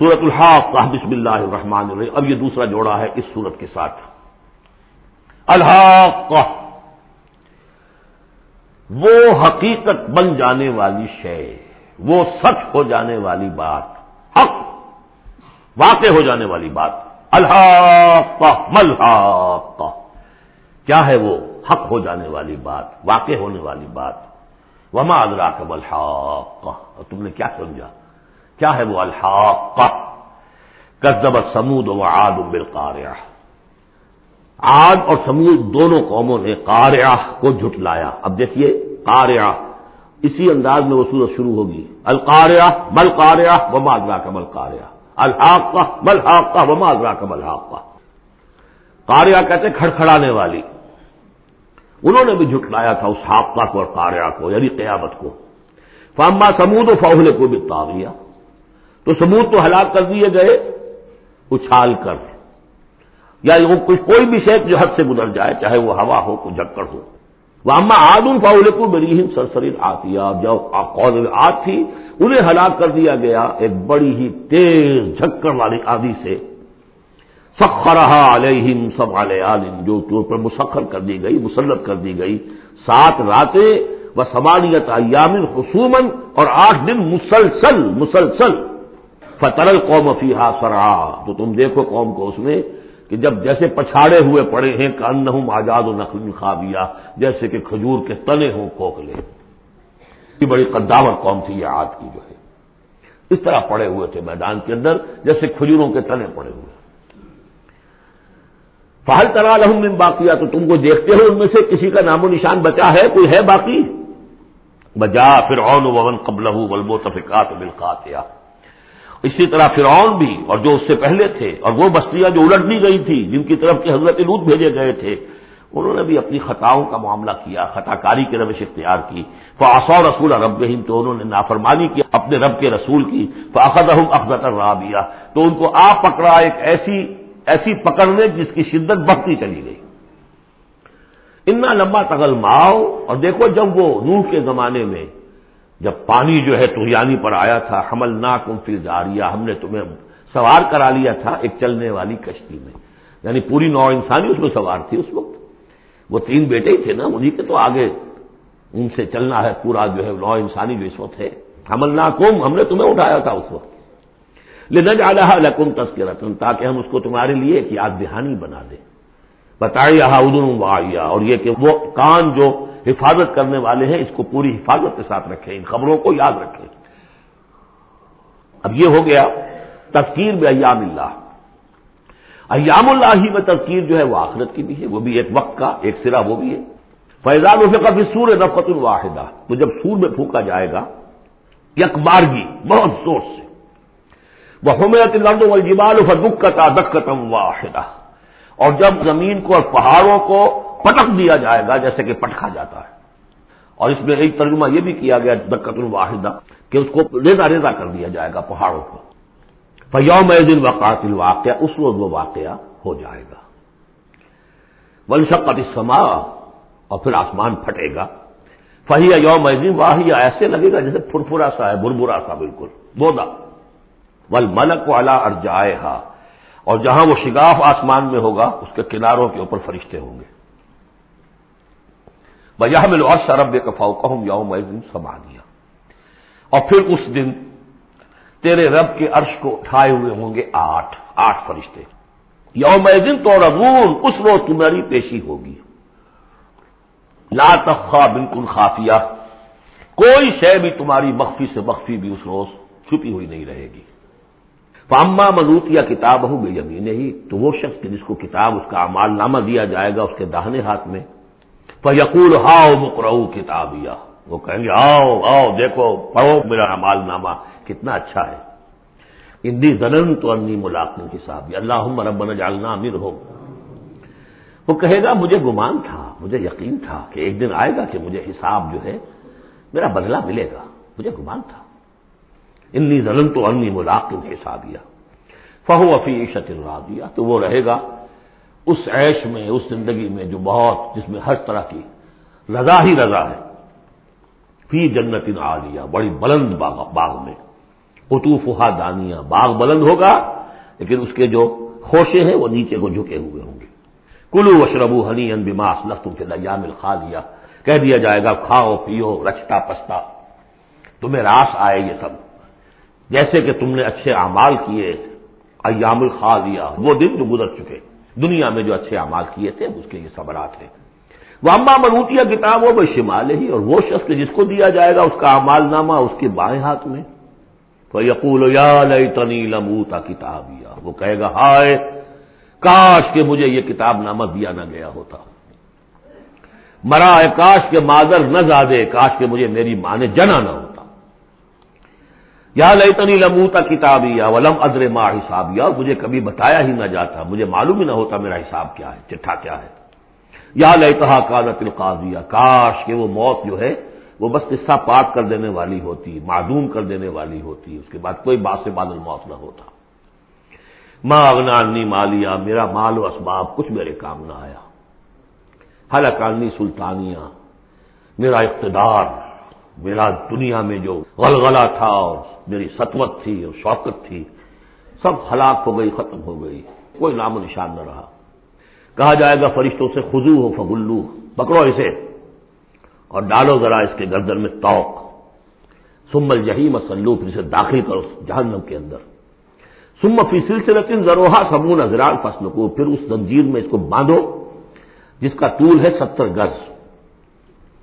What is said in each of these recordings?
سورت الحاق بسم اللہ الرحمن الرحیم۔ اب یہ دوسرا جوڑا ہے اس سورت کے ساتھ۔ الحاق، وہ حقیقت بن جانے والی شے، وہ سچ ہو جانے والی بات، حق واقع ہو جانے والی بات۔ الحاق، ملحاق، کیا ہے وہ؟ حق ہو جانے والی بات، واقع ہونے والی بات۔ وما ادرا کا الحاق۔ تم نے کیا سمجھا؟ کیا ہے وہ الحاق؟ کزب سمود و آد بالقاریہ آج اور سمود دونوں قوموں نے قاریہ کو جھٹلایا۔ اب دیکھیے قاریہ اسی انداز میں وہ سورت شروع ہوگی۔ القاریہ مل قاریہ وما ادرا کا مل قاریہ الحاق مل حاق وما ادرا کا مل حاق قاریہ کہتے کھڑکھڑانے والی۔ انہوں نے بھی جھٹلایا تھا اس حاقہ کو اور قاریہ کو یعنی قیامت کو۔ فاما سمود و فاہل کو بھی تاغیا تو سمود تو ہلاک کر دیے گئے، اچھال کر۔ یعنی یا کوئی بھی شیخ جو حد سے گزر جائے، چاہے وہ ہوا ہو، کوئی جھکڑ ہو۔ وہ اما آدم فاول کو میری ہند سرسری آتی جو قول تھی، انہیں ہلاک کر دیا گیا ایک بڑی ہی تیز جھکڑ والی آدی سے۔ سخرہ علیہم سب علیہ جو پر مسخر کر دی گئی، مسلط کر دی گئی۔ سات راتیں و سمالیت ایامن خصومن اور آٹھ دن مسلسل مسلسل۔ فترل قوم فیحا سرا تو تم دیکھو قوم کو اس میں کہ جب جیسے پچھاڑے ہوئے پڑے ہیں کہ ان آزاد و نقل خوابیا جیسے کہ کھجور کے تنے ہوں کوکلے۔ یہ بڑی قداور قوم تھی یہ آج کی جو ہے۔ اس طرح پڑے ہوئے تھے میدان کے اندر جیسے کھجوروں کے تنے پڑے ہوئے۔ فہل ترا لہم من باقیہ تو تم کو دیکھتے ہو ان میں سے کسی کا نام و نشان بچا ہے؟ کوئی ہے باقی؟ بجا فرعون وون قبل ولبو تفقات ملکات اسی طرح فرعون بھی، اور جو اس سے پہلے تھے، اور وہ بستیاں جو الٹ دی گئی تھی، جن کی طرف کے حضرت لوت بھیجے گئے تھے، انہوں نے بھی اپنی خطاؤں کا معاملہ کیا خطا کاری کی روش اختیار کی۔ فاصو رسول رب تو انہوں نے نافرمانی کی اپنے رب کے رسول کی۔ فاخذ اخذت الرابیہ تو ان کو آپ پکڑا ایک ایسی ایسی پکڑنے جس کی شدت بڑھتی چلی گئی۔ اتنا لمبا تغل ماؤ اور دیکھو جب وہ نوح کے زمانے میں جب پانی جو ہے تغیانی پر آیا تھا حمل ناک فل جاریہ ہم نے تمہیں سوار کرا لیا تھا ایک چلنے والی کشتی میں۔ یعنی پوری نو انسانی اس میں سوار تھی اس وقت۔ وہ تین بیٹے ہی تھے نا انہیں کے تو آگے ان سے چلنا ہے پورا جو ہے نو انسانی جو اس وقت ہے۔ حمل ناکوم ہم نے تمہیں اٹھایا تھا اس وقت۔ لینا جا لکم تذکرتن، تاکہ ہم اس کو تمہارے لیے ایک یاد دہانی بنا دیں۔ بتائی ادن اور یہ کہ وہ کان جو حفاظت کرنے والے ہیں، اس کو پوری حفاظت کے ساتھ رکھیں، ان خبروں کو یاد رکھیں۔ اب یہ ہو گیا تذکیر میں ایام اللہ۔ ایام اللہ ہی میں تذکیر جو ہے وہ آخرت کی بھی ہے، وہ بھی ایک وقت کا ایک سرا وہ بھی ہے۔ فیضان اسے کبھی سور نفت الواحدہ تو جب سور میں پھونکا جائے گا، یک بارگی، بہت زور سے۔ وہ حمیت لرد و جبال دکتم واحدہ اور جب زمین کو اور پہاڑوں کو پٹک دیا جائے گا جیسے کہ پٹکا جاتا ہے۔ اور اس میں ایک ترجمہ یہ بھی کیا گیا دقت الواحدہ کہ اس کو ریزا ریزا کر دیا جائے گا پہاڑوں کو فیوم دن وقات الواقعہ اس وقت وہ واقعہ ہو جائے گا۔ ونشقت سما اور پھر آسمان پھٹے گا۔ فہیا یوم دن واہیا ایسے لگے گا جیسے پھرفرا سا ہے، بربرا سا بالکل، بودا۔ ول ملک والا ارجائے اور جہاں وہ شگاف آسمان میں ہوگا، اس کے کناروں کے اوپر فرشتے ہوں گے۔ بجا میں اور شرب کفاؤ کہوں یوم سما دیا اور پھر اس دن تیرے رب کے عرش کو اٹھائے ہوئے ہوں گے آٹھ آٹھ فرشتے۔ یوم دن تو رضون اس روز تمہاری پیشی ہوگی۔ لا تخا بالکل خافیہ کوئی شے بھی تمہاری مخفی سے مخفی بھی اس روز چھپی ہوئی نہیں رہے گی۔ پاما ملوت یا کتاب ہو بے یمین ہی تو وہ شخص جس کو کتاب، اس کا امال نامہ دیا جائے گا، اس کے داہنے ہاتھ میں یقول ہاؤ مکرو کتاب یا وہ کہیں گے آؤ آؤ، دیکھو، پڑھو، میرا امال نامہ کتنا اچھا ہے۔ ہندی زنن تو انی ملاقن حساب اللہ مربن جالنا امیر ہو وہ کہے گا، مجھے گمان تھا، مجھے یقین تھا کہ ایک دن آئے گا کہ مجھے حساب جو ہے، میرا بدلہ ملے گا۔ مجھے گمان تھا۔ انی زلن تو انی ملاقن حسابیہ فہو افی عشت الرادیہ تو وہ رہے گا اس عیش میں، اس زندگی میں جو بہت، جس میں ہر طرح کی رضا ہی رضا ہے۔ فی جنت عالیہ، بڑی بلند باغ میں۔ قطوف دانیاں باغ بلند ہوگا، لیکن اس کے جو خوشے ہیں وہ نیچے کو جھکے ہوئے ہوں گے۔ کلو اشربو ہنی ان بماس لفتوں کے لیام کھا کہہ دیا جائے گا، کھاؤ، پیو، رچتا، پستا۔ تمہیں راس آئے یہ سب۔ جیسے کہ تم نے اچھے اعمال کیے، ایام الخا لیا وہ دن جو گزر چکے۔ دنیا میں جو اچھے اعمال کیے تھے، اس کے یہ صبرات ہیں۔ وہ اما منوتیا کتاب ہو وہ شمال ہی اور وہ شخص جس کو دیا جائے گا، اس کا امال نامہ، اس کے بائیں ہاتھ میں۔ تو یقول یا لئی تنی لموتا کتابیا وہ کہے گا، ہائے، کاش کہ مجھے یہ کتاب نامہ دیا نہ گیا ہوتا۔ مرا ہے کاش کے مادر نہ زادے، کاش کے مجھے میری ماں نے جنا نہ ہوتا یا لئی تنی لموتا کتابیا ولم ادر ماں حسابیا مجھے کبھی بتایا ہی نہ جاتا، مجھے معلوم ہی نہ ہوتا میرا حساب کیا ہے، چٹھا کیا ہے۔ یا لئی کالت القاضیہ، کاش کہ وہ موت جو ہے، وہ بس قصہ پاک کر دینے والی ہوتی، معدوم کر دینے والی ہوتی، اس کے بعد کوئی بات سے بادل موت نہ ہوتا۔ ماں اگنانی مالیا میرا مال و اسباب کچھ میرے کام نہ آیا۔ حلقانی سلطانیہ، میرا اقتدار میرا دنیا میں جو غلغلہ تھا، اور میری سطوت تھی، اور شوقت تھی، سب ہلاک ہو گئی، ختم ہو گئی، کوئی نام و نشان نہ رہا۔ کہا جائے گا، فرشتوں سے خزو ہو فگلو پکڑو اسے، اور ڈالو ذرا اس کے گردن میں توق۔ سمل جہی مسلو پھر اسے داخل کرو جہنم کے اندر۔ سم فی سلسلہ ضروحا سمون ازرال فصل کو پھر اس زنجیر میں اس کو باندھو، جس کا طول ہے ستر گز۔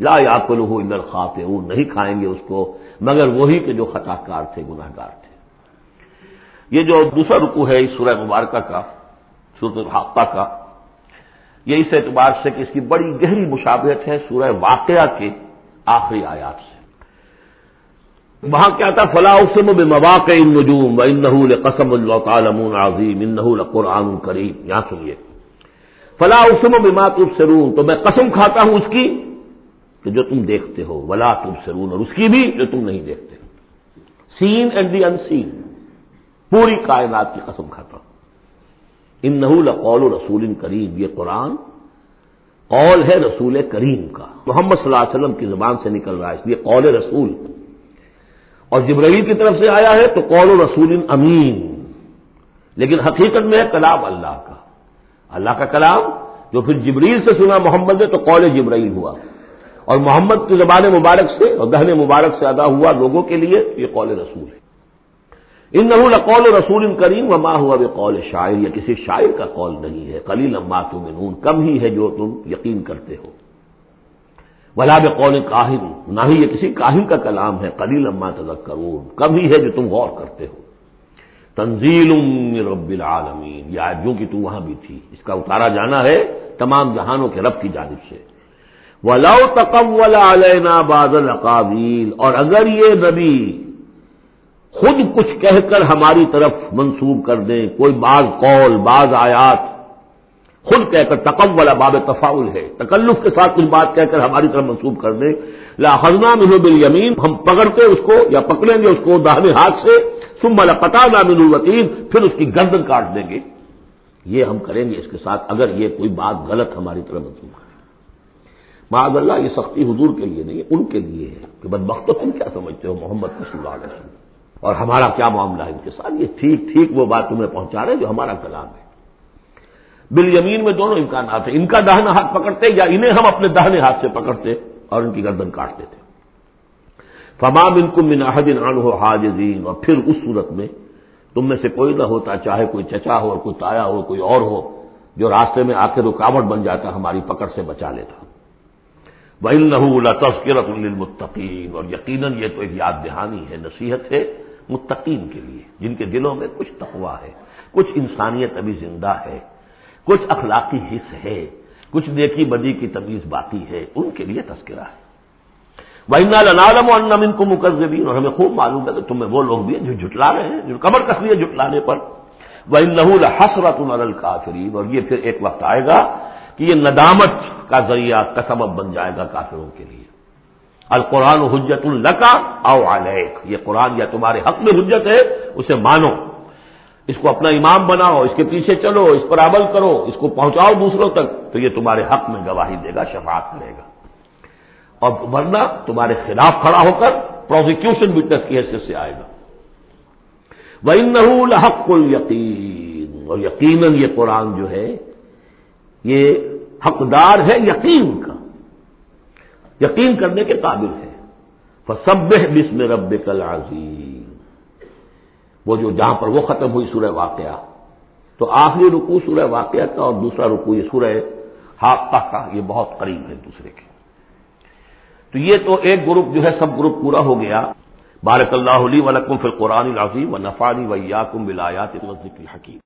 لا کو نہیں یا کلو اندر خاتے نہیں کھائیں گے اس کو، مگر وہی کے جو خطا کار تھے گناہ گار تھے۔ یہ جو دوسرا رکو ہے اس سورہ مبارکہ کا سورت الحقہ کا، یہ اس اعتبار سے کہ اس کی بڑی گہری مشابہت ہے سورہ واقعہ کے آخری آیات سے۔ وہاں کیا تھا؟ فلاح اسم بے مواقع ان نجوم و ان کہ جو تم دیکھتے ہو، ولا تب سرون اور اس کی بھی جو تم نہیں دیکھتے۔ سین اینڈ دی ان سین پوری کائنات کی قسم کھاتا ہوں۔ ان قول رسول کریم، یہ قرآن قول ہے رسول کریم کا۔ محمد صلی اللہ علیہ وسلم کی زبان سے نکل رہا ہے، اس لیے قول رسول۔ اور جبرائیل کی طرف سے آیا ہے تو قول و رسول امین۔ لیکن حقیقت میں ہے کلام اللہ کا۔ اللہ کا کلام جو پھر جبریل سے سنا محمد نے تو قول جبرائیل ہوا۔ اور محمد کی زبان مبارک سے اور دہن مبارک سے ادا ہوا لوگوں کے لیے یہ قول رسول ہے۔ ان نہ قول رسول ان کریم وما ہوا وہ قول شاعر یا کسی شاعر کا قول نہیں ہے۔ کلی لمبا تم کم ہی ہے جو تم یقین کرتے ہو۔ ولا قول کاہن، نہ ہی یہ کسی کاہن کا کلام ہے۔ کلی لما تذک کم ہی ہے جو تم غور کرتے ہو۔ تنزیل رب العالمین، یہ جو کہ تم وہاں بھی تھی۔ اس کا اتارا جانا ہے تمام جہانوں کے رب کی جانب سے۔ ولا تقول علینا بادل اقابیل اور اگر یہ نبی خود کچھ کہہ کر ہماری طرف منسوب کر دیں، کوئی بعض قول، بعض آیات، خود کہہ کر تقم والا باب تفاول ہے، تکلف کے ساتھ کچھ بات کہہ کر ہماری طرف منسوب کر دیں۔ لا خزنا ملو بل ہم پکڑتے اس کو یا پکڑیں گے اس کو دہنے ہاتھ سے سم والا پتا نہ الوطین پھر اس کی گردن کاٹ دیں گے۔ یہ ہم کریں گے اس کے ساتھ، اگر یہ کوئی بات غلط ہماری طرف منسوب ہے معذ اللہ، یہ سختی حضور کے لیے نہیں ہے، ان کے لیے ہے کہ بد تم کیا سمجھتے ہو محمد صلی اللہ علیہ وسلم؟ اور ہمارا کیا معاملہ ہے ان کے ساتھ؟ یہ ٹھیک ٹھیک وہ بات تمہیں پہنچا رہے جو ہمارا کلام ہے۔ بل یمین میں دونوں امکانات ہیں، ان کا دہنا ہاتھ پکڑتے یا انہیں ہم اپنے دہنے ہاتھ سے پکڑتے اور ان کی گردن کاٹتے تھے۔ فمام ان کو مناحدن ان ہو حاجزین، اور پھر اس صورت میں تم میں سے کوئی نہ ہوتا، چاہے کوئی چچا ہو اور کوئی تایا ہو کوئی اور ہو، جو راستے میں آ کے رکاوٹ بن جاتا، ہماری پکڑ سے بچا لیتا۔ وہ تذکرت المتقین اور یقیناً یہ تو ایک یاد دہانی ہے، نصیحت ہے متقین کے لیے، جن کے دلوں میں کچھ تقوا ہے، کچھ انسانیت ابھی زندہ ہے، کچھ اخلاقی حص ہے، کچھ نیکی بدی کی تمیز باقی ہے، ان کے لیے تذکرہ ہے۔ وہی لنالم و ان کو مقزبین اور ہمیں خوب معلوم ہے کہ تمہیں وہ لوگ بھی ہیں جو جھٹلا رہے ہیں، جو کمر کس لیے جھٹلانے پر۔ وہ لہول حسرت الرل اور یہ پھر ایک وقت آئے گا کہ یہ ندامت کا ذریعہ کا سبب بن جائے گا کافروں کے لیے۔ القرآن حجت القا او علیک۔ یہ قرآن یا تمہارے حق میں حجت ہے، اسے مانو۔ اس کو اپنا امام بناؤ، اس کے پیچھے چلو، اس پر عمل کرو، اس کو پہنچاؤ دوسروں تک، تو یہ تمہارے حق میں گواہی دے گا، شفاعت کرے گا۔ اور ورنہ تمہارے خلاف کھڑا ہو کر پروزیکیوشن وٹنس کی حیثیت سے آئے گا۔ وہ نحول حق یقین اور یقیناً یہ قرآن جو ہے، یہ حقدار ہے یقین کا۔ یقین کرنے کے قابل ہے۔ سب بسم رب کل عظیم وہ جو جہاں پر وہ ختم ہوئی سورہ واقعہ۔ تو آخری رکو سورہ واقعہ کا اور دوسرا رکو یہ سورہ حاقہ کا، یہ بہت قریب ہے دوسرے کے۔ تو یہ تو ایک گروپ جو ہے، سب گروپ پورا ہو گیا۔ بارک اللہ علی ولکم فی القرآن العظیم و نفانی ویاکم ولایات حکیم